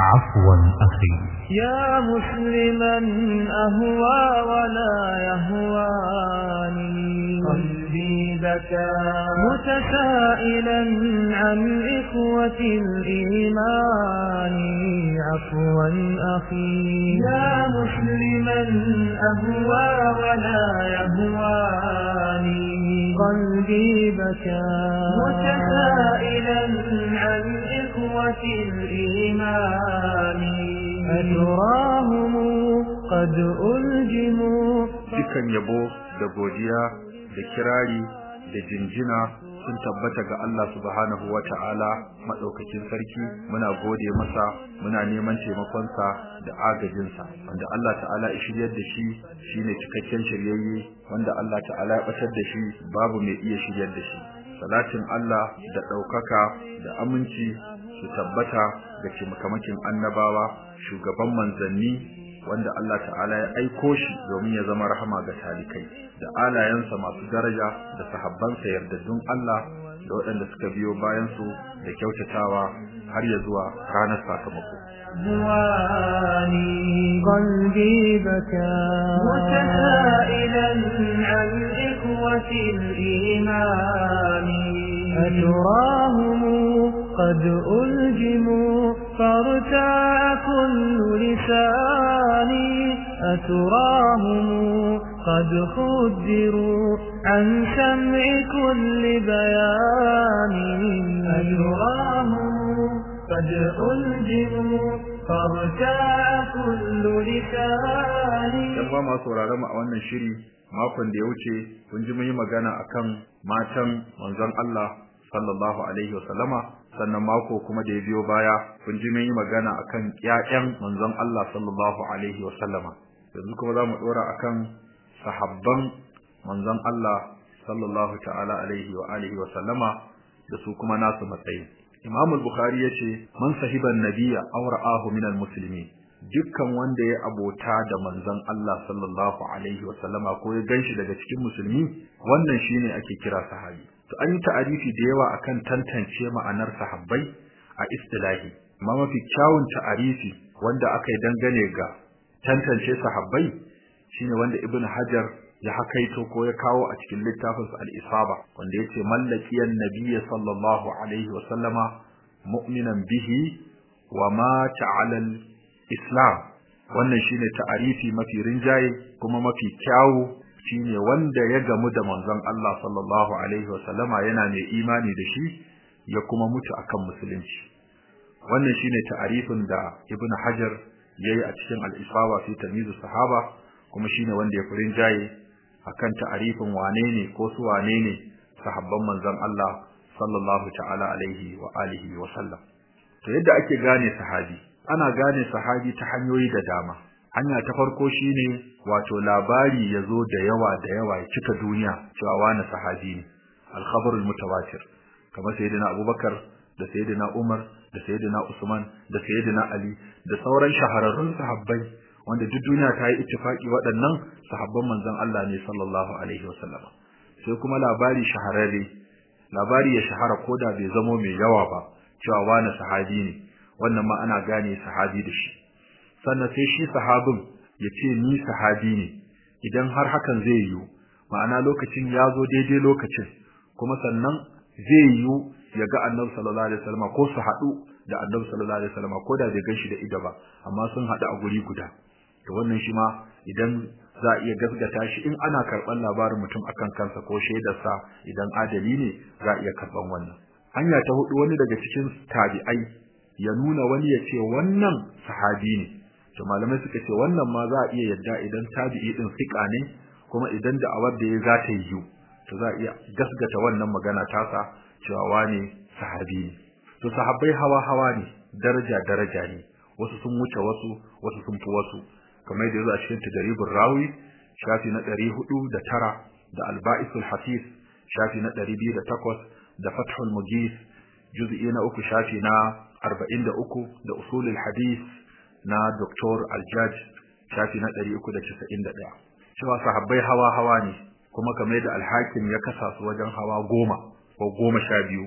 عفوا أخي. يا مسلما أهوى ولا يهواني. بكى. متسائلا عن إخوة الإيمان. عفوا أخي. يا مسلما أهوى ولا يهواني. قلبي بكى. متسائلا عن إخوة الإيمان. أتراهم قد ألجموا. dukan yabo da godiya da kirari da jinjina sun tabbata ga Allah subhanahu wata'ala madaukakin sarki. Muna gode masa muna neman taimakonsa da agajinsa. Wanda Allah ta'ala ya shiryar da shi shine cikakken shiryayye. Wanda Allah ta'ala ya batar da shi babu mai iya shiryar da shi. Salatin Allah da ɗaukaka da aminci su tabbata ga cimkamakin annabawa shugaban manzanni wanda Allah ta'ala ya aiko shi domin ya zama rahama ga talikai da alayensa masu daraja da sahabbansa yardaddun Allah da waɗanda suka biyo bayan su da kyautatawa har ya zuwa ranar sakamako قلبي بكى متسائلا عن إخوة الإيمان أتراهم قد ألجموا فارتاء كل لساني أتراهم قد خدروا عن سمع كل بيان. أتراهم قد خدروا فارتاء كل لساني. يبقى ما صورة رمع وأنا شري ما كنت يوتي كنت مهمة جانا أكم ما تم منظر الله. Sallallahu alaihi wasallama sannan mako kuma da ya biyo baya kun ji mun yi magana akan ƴaƴan manzon Allah sallallahu alaihi wasallama yanzu kuma za mu dora akan sahabban manzon Allah sallallahu ta'ala alaihi wa alihi wasallama da su kuma nasu matsayi. Imam al-Bukhari ya ce man sahiban nabiyya aw ra'ahu minal muslimin dukkan wanda ya abota da manzon Allah sallallahu alaihi wa sallama ko ya gan shi daga cikin musulmi wannan shine ake kira sahabi. To an yi ta'arifi da yawa akan tantance ma'anar sahabbai a istilahi. Amma mafi kyawun ta'arifi wanda aka yi dangane ga tantance sahabbai shine wanda Ibn Hajar ya hakaito ko ya kawo a cikin littafinsa al-Isaba wanda ya ce mallakiyan nabiyyi sallallahu alaihi wa sallama mu'minan bihi wa ma ta'ala Islam. Wannan shine ta'arifi mafi rinjaye kuma mafi kyawu shine wanda ya gamu da manzon Allah sallallahu alaihi wasallama yana mai imani da shi ya kuma mutu akan musulunci. Wannan shine ta'arifin da Ibn Hajar yayi a cikin al-Isaba fi tamyiz sahaba kuma shine wanda ya furin jaye akan ta'arifin wane ne ko su wane ne sahabban manzon Allah sallallahu ta'ala alaihi wa alihi wa to yadda ake gane sahabi ana gane sahabi ta hanyoyi da dama. Hanya ta farko shine wato labari ya zo da yawa da yawa ya cika duniya cewa wani sahabi ne. Al-khabar al-mutawatir. Kamar sayyidina Abubakar da sayyidina Umar da sayyidina Usman da sayyidina Ali da sauran shahararrun sahabbai wanda duk duniya ta yi ittifaki waɗannan sahabban manzon Allah ne sallallahu alaihi wasallam. Sai kuma labari shahararre. Labari ya shahara koda bai zamo mai yawa ba cewa wani sahabi ne. Wannan ma ana gane sahabi da shi. Sannan sai shi sahabin ya ce ni sahabi ne. Idan har hakan zai yiwu ma'ana lokacin ya zo daidai lokacin kuma sannan zai yiwu ya ga annabi sallallahu alaihi wasallam ko su haɗu da annabi sallallahu alaihi wasallam ko da bai gan shi da ido ba amma sun haɗu a guri guda. To wannan shi ma idan za a iya gaskata shi in ana karɓar labarin mutum akan kansa ko shaidarsa idan adali ne za a iya karɓar wannan. Hanya ta huɗu wani daga cikin tabi'ai ya nuna wani ya ce wannan sahabi ne. To malamai suka ce wannan ma za a iya yadda idan tabi'i din sika ne kuma idan da awar da ya za ta yi to za a iya gasgata wannan magana tasa cewa wane sahabi ne. To sahabbai hawa hawa ne daraja daraja ne. Wasu sun wuce wasu wasu sun fi wasu. Kamar yadda ya zo a cikin tadribur rawi shafi na 409 da al-ba'isul hafiz shafi na 208 da fathul mujis juz'i na uku shafi na 43 da usulul hadith na Dr. Al-Jaj shafi na 391 cewa sahabbai hawa hawa ne kuma kamar yadda al-Hakim ya kasa su wajen hawa goma ko goma sha biyu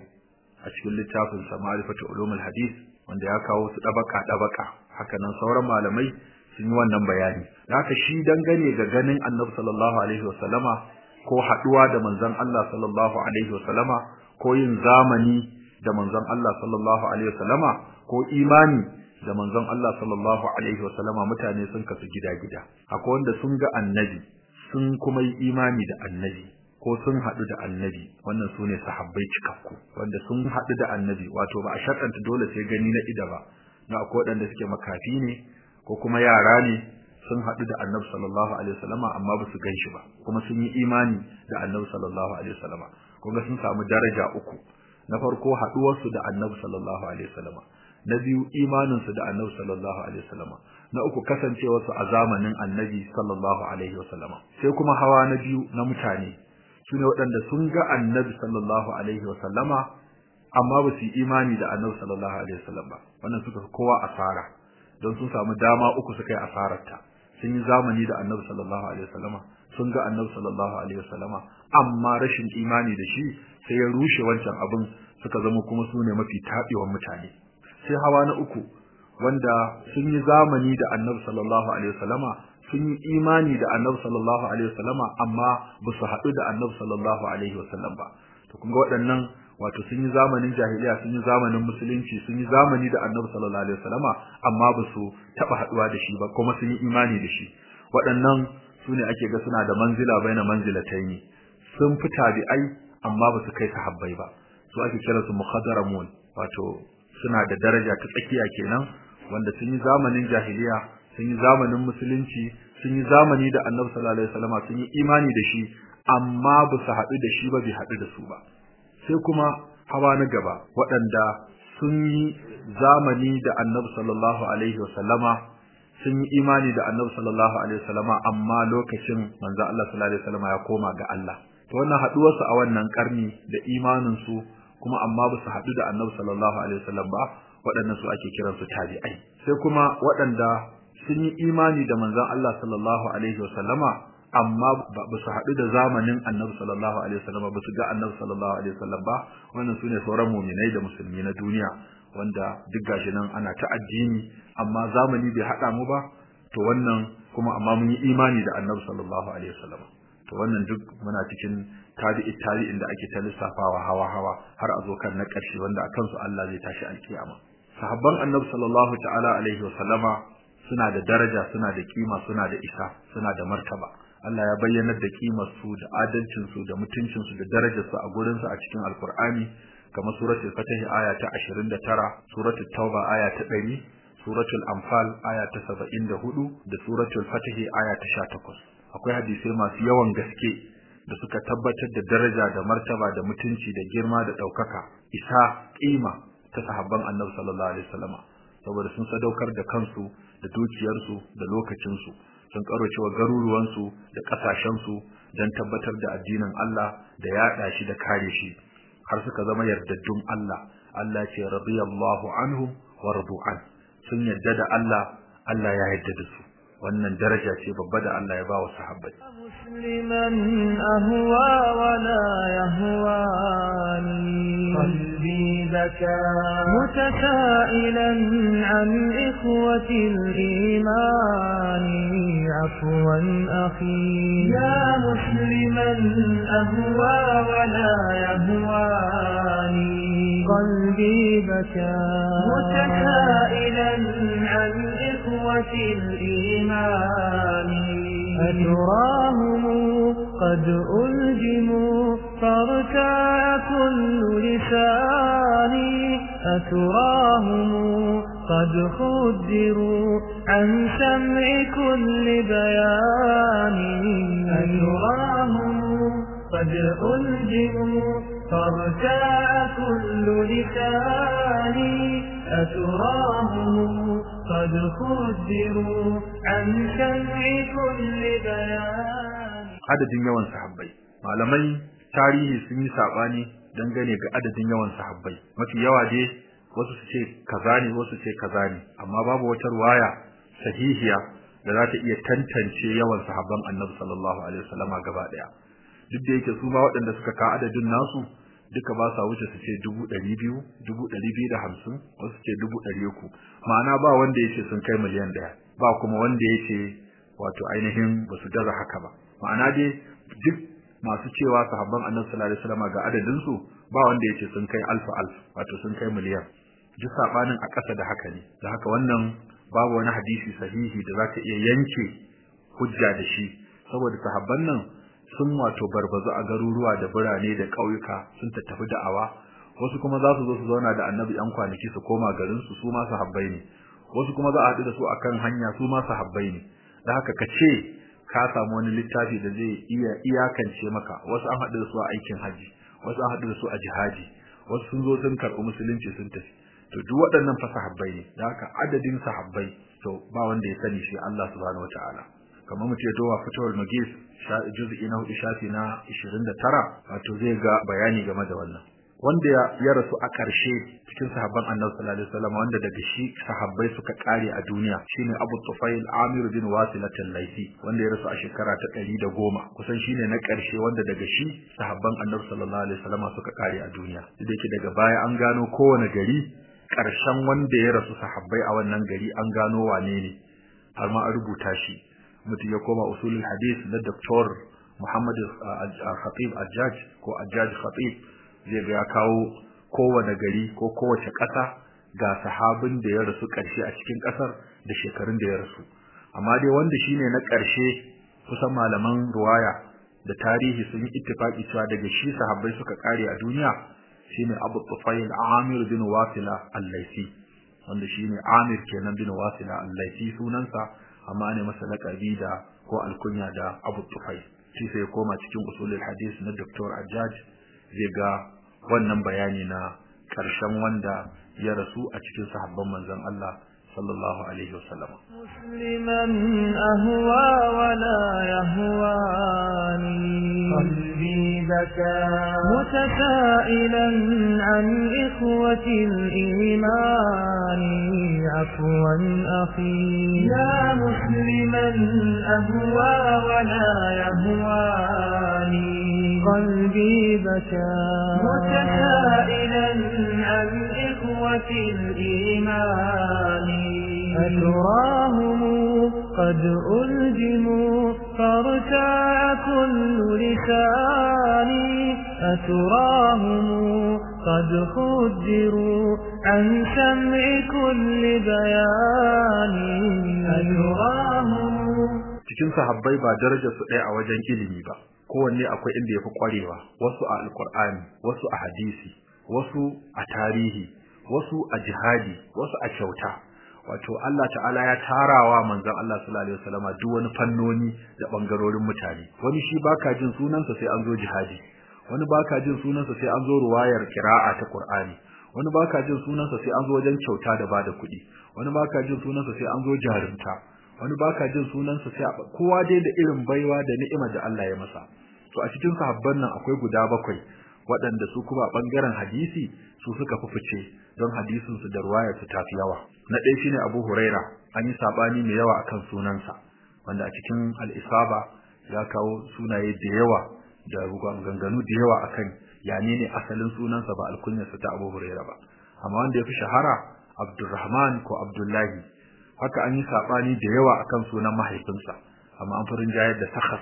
a cikin littafin sa Ma'rifatu Ulumul Hadith wanda ya kawo su dabaka dabaka haka nan sauran malamai sun yi wannan bayani haka shi dangane ga ganin Annabi sallallahu alaihi wasallama ko haɗuwa da manzon Allah sallallahu alaihi wasallama ko yin zamani da manzon Allah sallallahu alaihi wasallama ko imani da manzon Allah sallallahu alaihi wasallama mutane sun kasu gida-gida akwai wanda sun ga annabi sun kuma yi imani da annabi ko sun haɗu da annabi. Wannan su ne sahabbai cikakku wanda sun haɗu da annabi. Wato ba a sharɗanta dole sai gani na ida ba. Na akwai waɗanda suke makafi ne ko kuma yara ne sun haɗu da annabi sallallahu alaihi wasallama amma ba su gan shi ba. Kuma sun yi imani da annabi sallallahu alaihi wasallama. Kuma sun samu daraja uku. Na farko haɗuwarsu da annabi sallallahu alaihi wasallama. Na biyu imaninsu da annabi sallallahu alaihi wasallama. Na uku kasancewarsu a zamanin annabi sallallahu alaihi wasallama. Sai kuma hawa na biyu na mutane. Su ne waɗanda sun ga annabi sallallahu alaihi wasallama amma ba su imani da annabi sallallahu alaihi wasallam ba. Wannan suka kowa asara. Don sun samu dama uku suka yi asararta. Sun yi zamani da annabi sallallahu alaihi wasallama sun ga annabi sallallahu alaihi wasallama amma rashin imani da shi sai ya rushe wancan abin suka zama kuma su ne mafi taɓewan mutane. Sai hawa na uku wanda sun yi zamani da annabi sallallahu alaihi wasallama sun yi imani da annabi sallallahu alaihi wasallama amma ba su haɗu da annabi sallallahu alaihi wasallam ba. To kun ga waɗannan wato sun yi zamanin jahiliya sun yi zamanin musulunci sun yi zamani da annabi sallallahu alaihi wasallama amma ba su taɓa haɗuwa da shi ba kuma sun yi imani da shi. Waɗannan su ne ake ga suna da manzila baina manzilataini. Sun fi tabi'ai amma ba su kai sahabbai ba. Su ake kira su mukhadaramun wato suna da daraja ta tsakiya kenan wanda sun yi zamanin jahiliya sun yi zamanin musulunci sun yi zamani da annabi sallallahu alaihi wasallama sun yi imani da shi amma ba su haɗu da shi ba bai haɗu da su ba. Sai kuma hawa na gaba waɗanda sun yi zamani da annabi sallallahu alaihi wasallama sun yi imani da annabi sallallahu alaihi wasallama amma lokacin manzo Allah sallallahu alaihi wasallama ya koma ga Allah. To wannan haɗuwarsu a wannan karni da imanin su kuma amma ba su haɗu da annabi sallallahu alaihi wasallam ba waɗannan su ake kiransu tabi'ai. Sai kuma waɗanda sun yi imani da manzon Allah sallallahu alaihi wasallama amma ba su haɗu da zamanin annabi sallallahu alaihi wasallama ba su ga annabi sallallahu alaihi wasallam ba. Wannan su ne sauran mu'minai da musulmi na duniya wanda duk gashi nan ana ta addini amma zamani bai haɗa mu ba. To wannan kuma amma mun yi imani da annabi sallallahu alaihi wasallama. To wannan duk muna cikin tabi'i tabi'in da ake ta lissafawa hawa hawa har a zo kan na ƙarshe wanda akan su Allah zai tashi alkiyama sahabban annabi sallallahu ta'ala alaihi wasallama suna da daraja suna da kima suna da isa suna da martaba. Allah ya bayyanar da kimar su da adalcin su da mutuncin su da darajar su a gurin su a cikin alkur'ani kamar suratul fatih aya ta 29 suratul tauba aya ta 100 suratul anfal aya ta 74 da suratul fatih aya ta 18 akwai hadisai masu yawan gaske da suka tabbatar da daraja da martaba da mutunci da girma da ɗaukaka isa kima ta sahabban annabi sallallahu alaihi wasallama. Saboda sun sadaukar da kansu da dukiyarsu da lokacinsu. Sun karocewa garuruwansu da ƙasashensu don tabbatar da addinin Allah da yaɗa shi da kare shi. Har suka zama yardaddun Allah. Allah ce radiyallahu anhum wa radu an sun yarda da Allah Allah ya yarda da su. wannan daraja ce babba da Allah ya ba wa sahabbai مسلما أهوى ولا يهواني قلبي بكى متسائلا عن إخوة الإيمان عفوا أخي يا مسلما أهوى ولا يهواني قلبي بكى. متسائلا عن إخوة الإيمان. أتراهم قد ألجموا فارتاع كل لساني. أتراهم قد خدروا عن سمع كل بيان أتراهم قد ألجموا فارتاع كل لساني أتراهم قد خدروا عن سمع كل بيان adadin yawan sahabbai malamai tarihi sun yi sabani dangane ga adadin yawan sahabbai mafi yawa dai wasu su ce kaza ne wasu ce kaza ne amma babu wata ruwaya sahihiya da za ta iya tantance yawan sahabban annabi sallallahu alaihi wasallama gaba daya duk da yake su ma waɗanda suka ka adadin nasu duka ba sa wuce su ce dubu ɗari biyu dubu ɗari biyu da hamsin wasu ce dubu ɗari uku. Ma'ana ba wanda ya ce sun kai miliyan ɗaya ba kuma wanda ya ce wato ainihin ba su gaza haka ba. Ma'ana dai duk masu cewa sahabban annabi sallallahu alaihi wasallam ga adadin su ba wanda ya ce sun kai alfa alf wato sun kai miliyan. Duk sabanin a ƙasa da haka ne. Da haka wannan babu wani hadisi sahihi da zaka iya yanke hujja da shi. Saboda sahabban nan sun wato barbazu a garuruwa da birane da ƙauyuka sun tattafi da'awa. Wasu kuma za su zo su zauna da annabi yan kwanaki su koma garin su su ma sahabbai ne. Wasu kuma za a haɗu da su akan hanya su ma sahabbai ne. Da haka ka ce ka samu wani littafi da zai iya iyakance maka. Wasu an haɗu da su a aikin haji wasu an haɗu da su a jihadi wasu sun zo sun karɓi musulunci sun tafi. To duk waɗannan fa sahabbai ne. Da haka adadin sahabbai to ba wanda ya sani shi Allah subhanahu wataala kamar mu ce dowa fitowar magis juz'i na huɗu shafi na 29 wato zai ga bayani game da wannan. Wanda ya rasu a ƙarshe cikin sahabban Annabi sallallahu alaihi wasallam wanda daga shi sahabbai suka kare a duniya shine Abu Tufail Amir bin Wasilat al-Laisi wanda ya rasu a shekara ta 110 kusan shine na ƙarshe wanda daga shi sahabban Annabi sallallahu alaihi wasallam suka kare a duniya. Dake daga baya an gano kowane gari ƙarshen wanda ya rasu sahabbai a wannan gari an gano wane ne har ma an rubuta shi. Mutum ya koma usulul hadith na Dr. Muhammad Khatib Ajaj ko Ajaj Khatib zai ga ya kawo kowane gari ko kowace ƙasa ga sahabin da ya rasu ƙarshe a cikin ƙasar da shekarun da ya rasu amma dai wanda shine na ƙarshe kusan malaman ruwaya da tarihi sun yi ittifaqi cewa daga shi sahabbai suka kare a duniya shine Abu Tufail Amir bin Wasila Al-Laisi wanda shine Amir kenan bin Wasila Al-Laisi sunansa amma ne masa laqabi da ko alkunya da Abu Tufail shi sai koma cikin usulul hadis na Dr. Ajaj zai ga wannan bayani na karshen wanda ya rasu a cikin sahabban manzon Allah sallallahu alaihi wasallam musliman ahwa wala yahwani بكى متسائلا عن إخوة الإيمان. عفوا أخي. يا مسلما أهوى ولا يهواني. قلبي بكى. متسائلا عن إخوة الإيمان. أتراهم قد ألجموا. فارتاع كل لساني أتراهم قد خدروا عن سمع كل بيان أتراهم cikin sahabbai ba darajar su ɗaya a wajen ilimi ba kowanne akwai inda yafi kwarewa wasu a alqur'ani wasu a hadisi wasu a tarihi wasu a jihadi wasu a kyauta Wato Allah ta'ala ya tarawa manzon Allah sallallahu alaihi wasallama duk wani fannoni da ɓangarorin mutane. Wani shi baka jin sunansa sai an zo jihadi. Wani baka jin sunansa sai an zo ruwayar qira'a ta Qur'ani. Wani baka jin sunansa sai an zo wajen kyauta da ba da kuɗi. Wani baka jin sunansa sai an zo jarumta. Wani baka jin sunansa sai kowa dai da irin baiwa da ni'ima da Allah ya masa. To a cikin sahabban nan akwai guda bakwai waɗanda su kuma ɓangaren hadisi su suka fi fice don hadisin su da ruwayar su tafi yawa. Na ɗaya shine Abu Huraira an yi saɓani mai yawa akan sunansa wanda a cikin al-Isaba ya kawo sunaye da yawa da ganganu da yawa akan yani ne asalin sunansa ba alkunyarsa ta Abu Huraira ba. Amma wanda ya fi shahara Abdurrahman ko Abdullahi haka an yi saɓani da yawa akan sunan mahaifinsa. Amma an furin jayar da Sakhar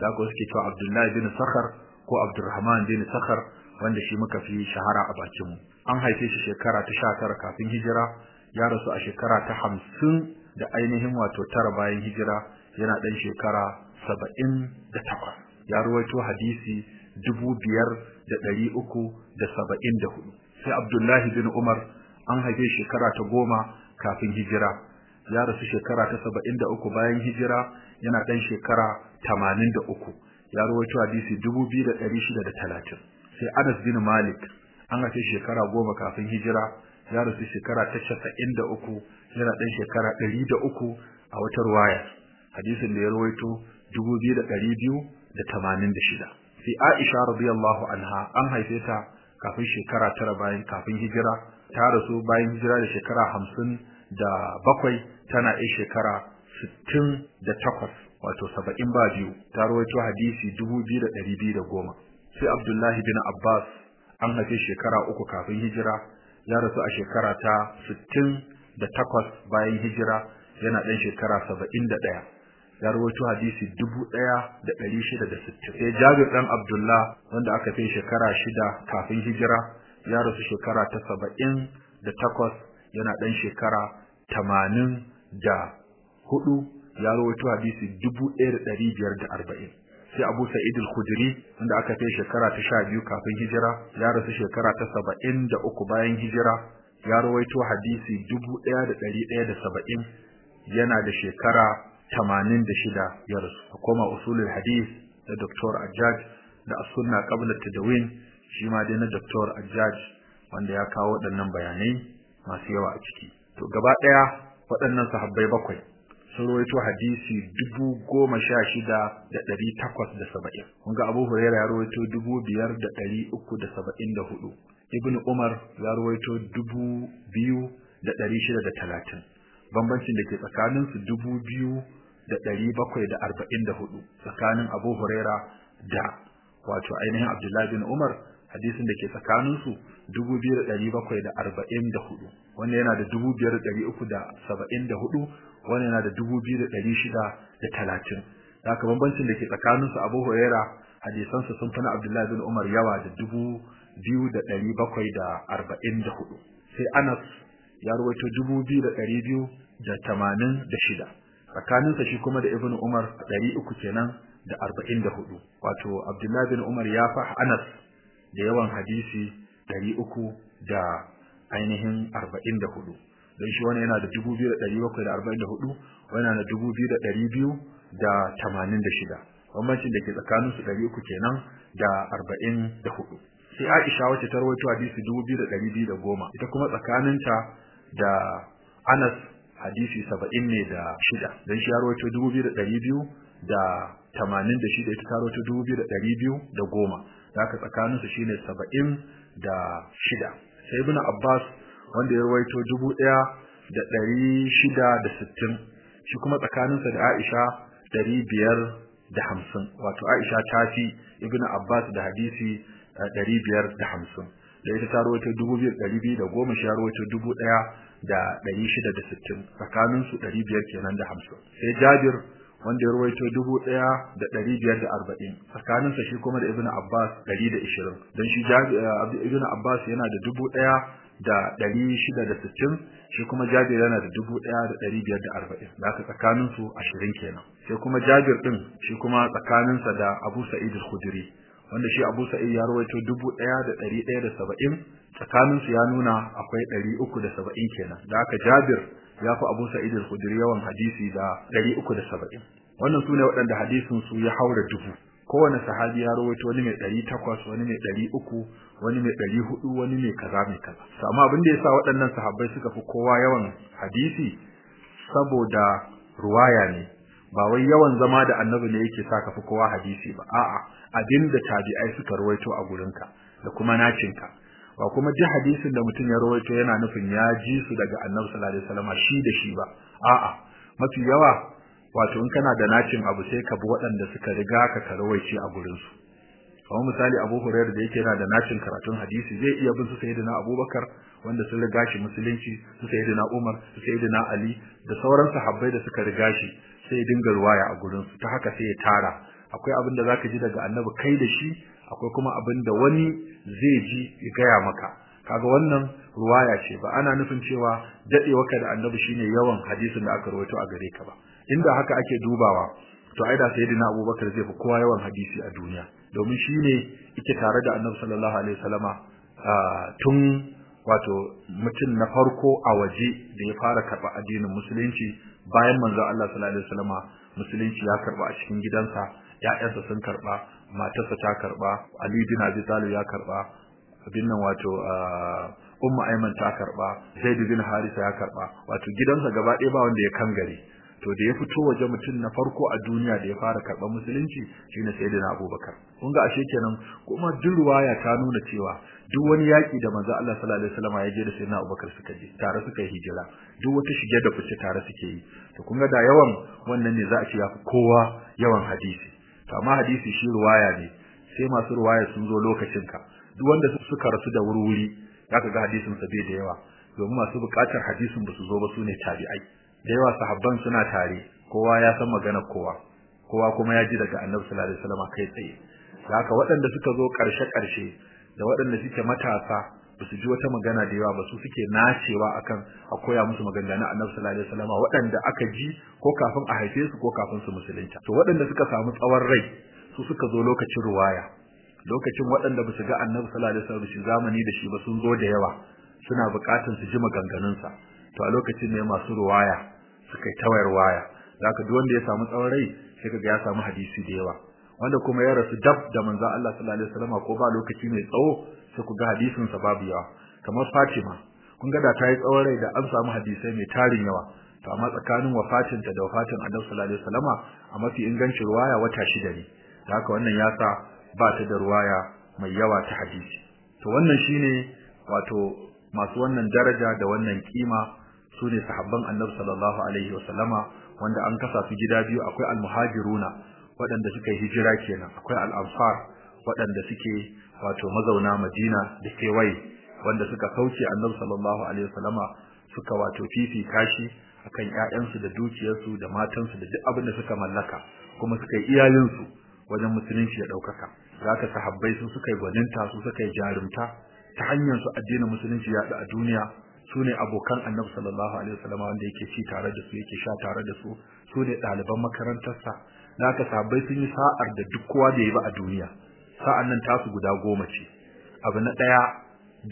da ko suke cewa Abdullahi bin Sakhar ko Abdurrahman bin Sakhar wanda shi muka fi shahara a bakin mu an haife shi shekara ta 19 kafin hijira ya rasu a shekara ta 50 da ainihin wato tara bayan hijira yana dan shekara 78 ya ruwaito hadisi 5374 sai Abdullahi bin Umar an haife shekara ta goma kafin hijira. Ya rasu shekara ta 73 bayan hijira yana dan shekara 83 ya rawaito hadisi 2630 sai Anas bin Malik an haife shekara goma kafin hijira ya rasu shekara ta 93 yana dan shekara 103 a wata ruwaya. Hadisin da ya rawaito 2286 sai Aisha radiyallahu anha an haife ta kafin shekara tara bayan kafin hijira. Ta rasu bayan hijira da shekara hamsin da bakwai tana yin shekara sittin da takwas wato saba'in ba biyu. Ta rawaito hadisi dubu biyu da ɗari biyu da goma. Sai abdullahi bin abbas an haife shekara uku kafin hijira. Ya rasu a shekara ta 68 bayan hijira yana dan shekara 71 ya rawaito hadisi 1660 sai Jabir dan Abdullah wanda aka fi shekara shida kafin hijira ya rasu shekara ta 78 yana dan shekara 80 da huɗu ya rawaito hadisi 1540 sai Abu Sa'id al-Khudri wanda aka kai shekara ta 12 kafin hijira ya rasu shekara ta 73 bayan hijira ya rawaito hadisi 1170 yana da shekara 86 ya rasu koma usulul hadith da Dr. Ajaj da as-sunna qabla tadawin shi ma dai na Dr. Ajaj wanda ya kawo waɗannan bayanai masu yawa a ciki to gaba ɗaya waɗannan sahabbai bakwai sun rawaito hadisi dubu goma sha shida da ɗari takwas da saba'in. Kun ga abu huraira ya rawaito dubu biyar da ɗari uku da saba'in da huɗu. Ibn umar ya rawaito dubu biyu da ɗari shida da talatin. Bambancin da ke tsakaninsu dubu biyu da ɗari bakwai da arba'in da huɗu tsakanin abu huraira da wato ainihin abdullahi bin umar. Hadisin da ke tsakanin su 2744 wanda yana da 2374 wanda yana da 2630 haka bambancin da ke tsakanin su Abu Huraira hadisan sa sun fana Abdullah bin Umar yawa da 2744 sai Anas ya rawaito 2286 tsakanin sa shi kuma da Ibn Umar 300 kenan da 44 wato Abdullah bin Umar ya fa Anas da yawan hadisi ɗari uku da ainihin arba'in da huɗu. Don shi wani yana da dubu biyu da ɗari bakwai da arba'in da huɗu wani yana da dubu biyu da ɗari biyu da tamanin da shida. Bambancin da ke tsakanin su ɗari uku kenan da arba'in da huɗu. Sai Aisha wacce ta rawaito hadisi dubu biyu da ɗari biyu da goma. Ita kuma tsakaninta da Anas hadisi saba'in ne da shida. Don shi ya rawaito dubu biyu da ɗari biyu da tamanin da shida. Ita ta rawaito dubu biyu da ɗari biyu da goma. Da haka tsakaninsu shine saba'in da shida. Sai ibn Abbas wanda ya rawaito dubu ɗaya shi kuma tsakaninsa da Aisha ɗari biyar da hamsin. Wato Aisha ta fi Ibn Abbas da hadisi ɗari biyar da ita ta rawaito dubu biyar ɗari biyu da tsakaninsu ɗari biyar kenan da hamsin. Sai Jabir wanda ya biyar da arba'in. Tsakaninsa shi kuma da Ibn Abbas ɗari da ishirin. Don shi Ibn Abbas yana da dubu ɗaya da ɗari shida da sittin shi kuma Jabir yana da dubu ɗaya da aka tsakanin su kenan. Sai kuma Jabir ɗin shi kuma tsakaninsa da Abu Sa'id al-Khudri wanda shi Abu Sa'id ya da saba'in tsakanin su ya nuna akwai ɗari uku da saba'in kenan. Da aka Jabir ya fi Abu Sa'id al-Khudri yawan hadisi da ɗari uku da saba'in. Wannan su ne waɗanda hadisin su ya haura dubu. Kowane sahabi ya rawaito wani mai ɗari takwas wani mai ɗari uku wani mai ɗari huɗu wani mai kaza mai kaza. Amma abin da yasa waɗannan sahabbai suka fi kowa yawan hadisi saboda ruwaya ne. Ba wai yawan zama da annabi ne yake sa ka fi kowa hadisi ba. A'a abin da tabi'ai suka rawaito a gurinka da kuma nacinka. Ba kuma ji hadisin da mutum ya rawaito yana nufin ya ji su daga annabi sallallahu alaihi wasallam shi da shi ba. A'a mafi yawa wato in kana da nacin abu sai ka bi waɗanda suka riga ka karawaici a gurin su kamar misali Abu Hurairah da yake yana da nacin karatun hadisi zai iya bin su sayyidina Abubakar wanda sun riga shi musulunci su sayyidina Umar su sayyidina Ali da sauran sahabbai da suka riga shi sai dinga ruwaya a gurin su ta haka sai ya tara. Akwai abin da zaka ji daga Annabi kai da shi akwai kuma abin da wani zai ji ya gaya maka. Kaga wannan ruwaya ce ba ana nufin cewa dadewarka da Annabi shine yawan hadisin da aka rawaito a gare ka ba. Inda haka ake dubawa to ai da sayyidina Abubakar zai fi kowa yawan hadisi a duniya. Domin shine yake tare da Annabi sallallahu alaihi wasallama tun wato mutum na farko a waje da ya fara karɓa addinin musulunci bayan manzo Allah sallallahu alaihi wasallama musulunci ya karɓa a cikin gidansa ƴaƴansa sun karɓa matarsa ta karɓa Ali bin Abi Talib ya karɓa abin nan wato Ummu Ayman ta karɓa Zaid bin Harisa ya karɓa wato gidansa gaba ɗaya ba wanda ya kangare. To da ya fito waje mutum na farko a duniya da ya fara karɓar musulunci shine sayyidina Abubakar. Kun ga ashe kenan kuma duk ruwaya ta nuna cewa duk wani yaki da manzo Allah sallallahu alaihi wasallam ya je da sayyidina Abubakar suka je tare suka yi hijira. Duk wata shige da fice tare suke yi. To kun ga da yawan wannan ne za a ce ya fi kowa yawan hadisi. To amma hadisi shi ruwaya ne sai masu ruwaya sun zo lokacin ka duk wanda suka rasu da wuri-wuri zaka ga hadisin sa bai da yawa. Domin masu buƙatar hadisin ba su zo ba su ne tabi'ai. Da yawa sahabban suna tare kowa ya san maganar kowa. Kowa kuma ya ji daga annabi sallallahu alaihi wasallam kai tsaye. Haka waɗanda suka zo ƙarshe-ƙarshe da waɗanda suke matasa ba su ji wata magana da yawa ba su suke nacewa akan a koya musu magana na annabi sallallahu alaihi wasallam waɗanda aka ji ko kafin a haife su ko kafin su musulunta. To waɗanda suka samu tsawon rai su suka zo lokacin ruwaya. Lokacin waɗanda ba su ga annabi sallallahu alaihi wasallam shi zamani da shi ba sun zo da yawa suna buƙatar su ji maganganunsa. To a lokacin ne masu ruwaya suka yi tawayar waya. Zaka duk wanda ya samu tsawon rai sai kaga ya samu hadisi da yawa. Wanda kuma ya rasu dab da manzon Allah sallallahu alaihi wasallam ko ba lokaci mai tsawo sai ku ga hadisin sa babu yawa. Kamar Fatima kun ga da ta yi tsawon rai da an samu hadisai mai tarin yawa. To amma tsakanin wafatin ta da wafatin Annabi sallallahu alaihi wasallama a mafi ingancin ruwaya wata shida ne. Haka wannan ya sa ba ta da ruwaya mai yawa ta hadisi. To wannan shine wato masu wannan daraja da wannan kima su ne sahabban Annabi sallallahu alaihi wasallama wanda an kasa su gida biyu. Akwai al-muhajiruna waɗanda suka hijira kenan. Akwai al-ansar waɗanda suke wato mazauna Madina da kewaye wanda suka kauce Annabi sallallahu alaihi wasallama suka wato fifi kashi akan ƴaƴansu da dukiyarsu da matansu da duk abin da suka mallaka kuma suka yi iyalinsu wajen musulunci ya ɗaukaka. Zaka sahabbai su suka yi gwaninta su suka yi jarumta ta hanyar su addinin musulunci ya a duniya. Su ne abokan annabi sallallahu alaihi wasallam wanda yake ci tare da su yake sha tare da su. Su ne ɗaliban makarantarsa. Naka sahabbai sun yi sa'ar da duk kowa da yi ba a duniya. Sa'an nan tasu guda goma ce. Abu na ɗaya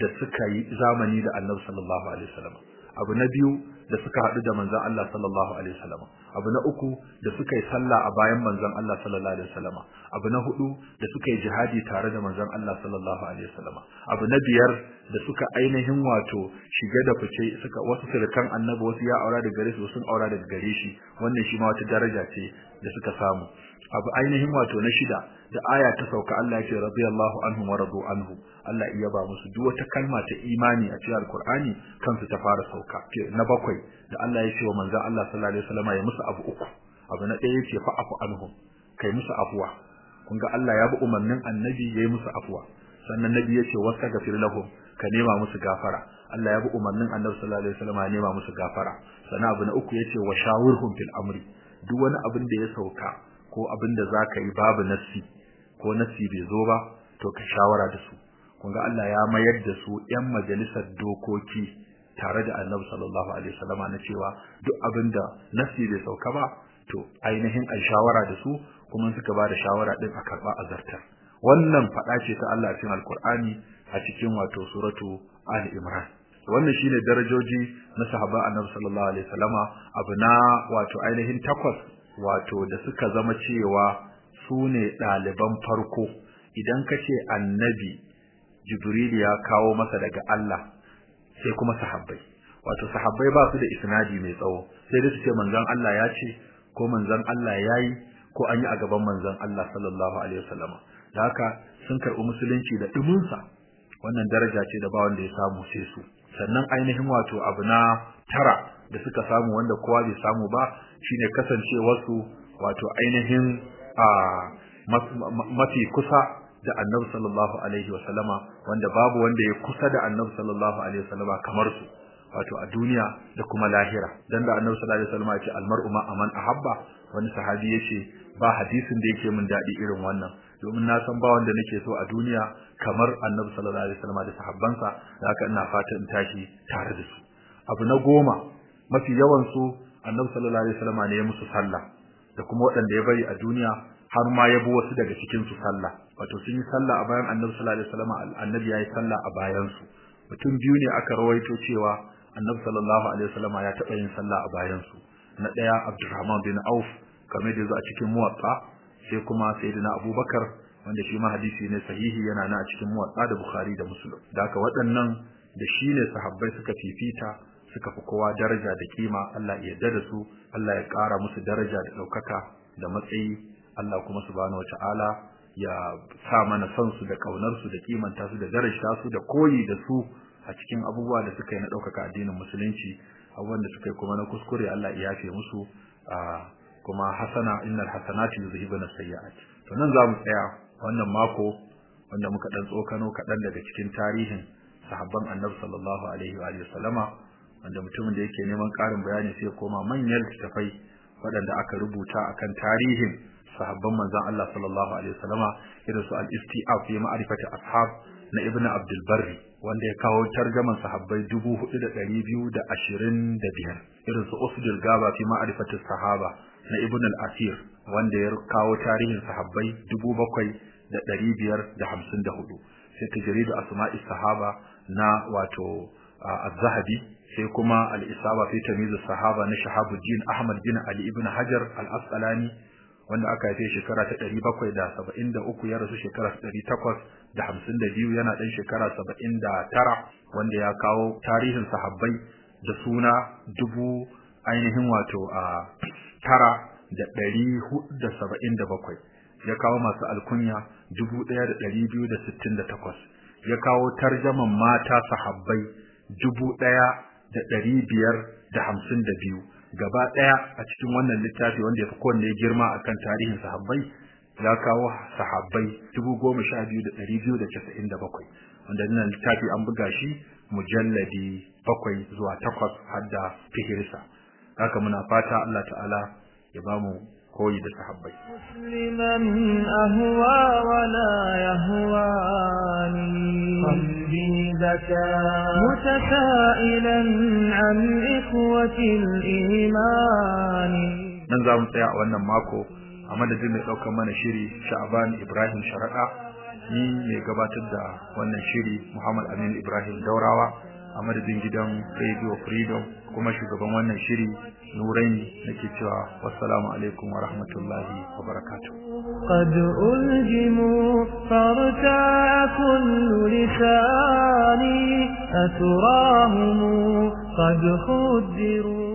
da suka yi zamani da annabi sallallahu alaihi wasallam. Abu na biyu da suka haɗu da manzon Allah sallallahu alaihi wasallam. Abu na uku da suka yi sallah a bayan manzon Allah sallallahu alaihi wasallam. Abu na huɗu da suka yi jihadi tare da manzon Allah sallallahu alaihi wasallam. Abu na biyar da suka ainihin wato shiga da fice suka wasu surukan annabi wasu ya aura da gare su sun aura daga gare shi. Wannan shi ma wata daraja ce da suka samu. Abu ainihin wato na shida da aya ta sauka Allah yake radiyallahu anhu wa radu anhu. Allah iya ba musu duk wata kalma ta imani a cikin alqur'ani kansu ta fara sauka. Na bakwai da Allah ya ce wa manzon Allah sallallahu alaihi wasallam ya musu abu uku. Abu na ɗaya yake fa afu anhum kai musu afwa kun ga Allah ya bi umarnin annabi yayi musu afwa sannan nabi ya ce wastaghfir lahum ka nema musu gafara. Allah ya bi umarnin annabi sallallahu alaihi wasallam ya nema musu gafara. Sannan abu na uku ya ce wa shawirhum fil amri duk wani abin da ya sauka ko abin da zaka yi babu nassi ko nassi bai zo ba to ka shawara da su. Kun ga Allah ya mayar da su ƴan majalisar dokoki tare da Annabi sallallahu alaihi wasallama na cewa duk abin da nassi bai sauka ba to ainihin ai shawara da su kuma suka ba da shawara din a karɓa azartar. Wannan fada ce ta Allah cikin Alkur'ani a cikin wato suratu Ali Imran. Wannan shine darajoji na sahaba Annabi sallallahu alaihi wasallama abu wato ainihin takwas wato da suka zama cewa su ne ɗaliban farko. Idan ka ce annabi Jibril ya kawo masa daga Allah sai kuma sahabbai. Wato sahabbai ba su da isnadi mai tsawo sai dai su ce manzon Allah ya ce ko manzon Allah yayi ko an yi a gaban manzon Allah sallallahu alaihi wasallam. Da haka sun karɓi musulunci da duminsa wannan daraja ce da ba wanda ya samu sai su. Sannan ainihin wato abu na tara da suka samu wanda kowa bai samu ba shine kasancewarsu wato ainihin a mafi kusa da Annabi sallallahu alaihi wasallama wanda babu wanda ya kusa da Annabi sallallahu alaihi wasallama kamar su wato a duniya da kuma lahira. Dan da Annabi sallallahu alaihi wasallama ya ce almar'u ma aman ahabba wani sahabi ya ce ba hadisin da yake min daɗi irin wannan. Domin na san ba wanda nake so a duniya kamar Annabi sallallahu alaihi wasallama da sahabbansa da haka ina fatan in tashi tare da su. Abu na goma mafi yawan su Annabi sallallahu alaihi wasallama ne ya musu sallah da kuma waɗanda ya bari a duniya har ma ya bi wasu daga cikin su sallah. Wato sun yi sallah a bayan Annabi sallallahu alaihi wasallama Annabi yayi sallah a bayan su mutum biyu ne aka rawaito cewa Annabi sallallahu alaihi wasallama ya taɓa yin sallah a bayan su na ɗaya Abdurrahman bin Auf kamar da a cikin muwatta sai kuma Sayyidina Abubakar wanda shi ma hadisi ne sahihi yana nan a cikin muwatta da Bukhari da Muslim. Da haka waɗannan da shi ne sahabbai suka fifita suka fi kowa daraja da kima Allah ya yarda da su Allah ya ƙara musu daraja da ɗaukaka da matsayi Allah kuma subhanahu wataala ya sa mana son su da ƙaunar su da kimanta su da daraja su da koyi da su a cikin abubuwa da suka yi na ɗaukaka addinin musulunci abubuwan da suka yi kuma na kuskure Allah ya yafe musu kuma hasana innal hasanati yuzhibuna sayyi'at. To nan za mu tsaya wannan mako wanda muka dan tsokano kaɗan daga cikin tarihin sahabban annabi sallallahu alaihi wa sallama wanda mutumin da yake neman ƙarin bayani sai koma manyan littafai waɗanda aka rubuta akan tarihin sahabban manzon Allah sallallahu alaihi wa sallama irin su al-istiaf fi ma'rifati ashab na ibn abdul barri wanda ya kawo tarjaman sahabbai dubu huɗu da ɗari biyu da ashirin da biyar irin su usdul gaba fi ma'rifatis sahaba na ibn al-asir wanda ya kawo tarihin sahabbai dubu bakwai da ɗari biyar da hamsin da huɗu sai tajridu asma'i sahaba na wato az-zahabi sai kuma al-isaba fi tamyiz sahaba na shahabuddin ahmad bin ali ibn hajar al-asqalani wanda aka haife shekara ta ɗari bakwai da saba'in da uku ya rasu shekara ta ɗari takwas da hamsin da biyu yana ɗan shekara saba'in da tara wanda ya kawo tarihin sahabbai da suna dubu ainihin wato a tara da ɗari huɗu da saba'in da bakwai. Ya kawo masu alkunya dubu ɗaya da ɗari biyu da sittin da takwas. Ya kawo tarjaman mata sahabbai dubu ɗaya da ɗari biyar da hamsin da biyu. Gaba ɗaya a cikin wannan littafi wanda ya fi kowanne girma akan tarihin sahabbai ya kawo sahabbai dubu goma sha biyu da ɗari biyu da casa'in da bakwai. Wanda wannan littafi an buga shi mujalladi bakwai zuwa takwas har da fihirsa. Haka muna fata Allah ta'ala ya ba mu koyi da sahabbai. Musliman ahwa wa la yahwani qalbika mutasailan an al-iman nan za mu tsaya a wannan mako a madadin mai ɗaukar mana shiri Sha'ban Ibrahim Sharaɗa. Ni mai gabatar da wannan shiri Muhammad Amin Ibrahim Daurawa a madadin gidan Radio Freedom kuma shugaban wannan shiri nuraini nake cewa wassalamu alaikum wa rahmatullahi wa barakatuh قد ألجموا فارتاع كل لساني أتراهم قد خدروا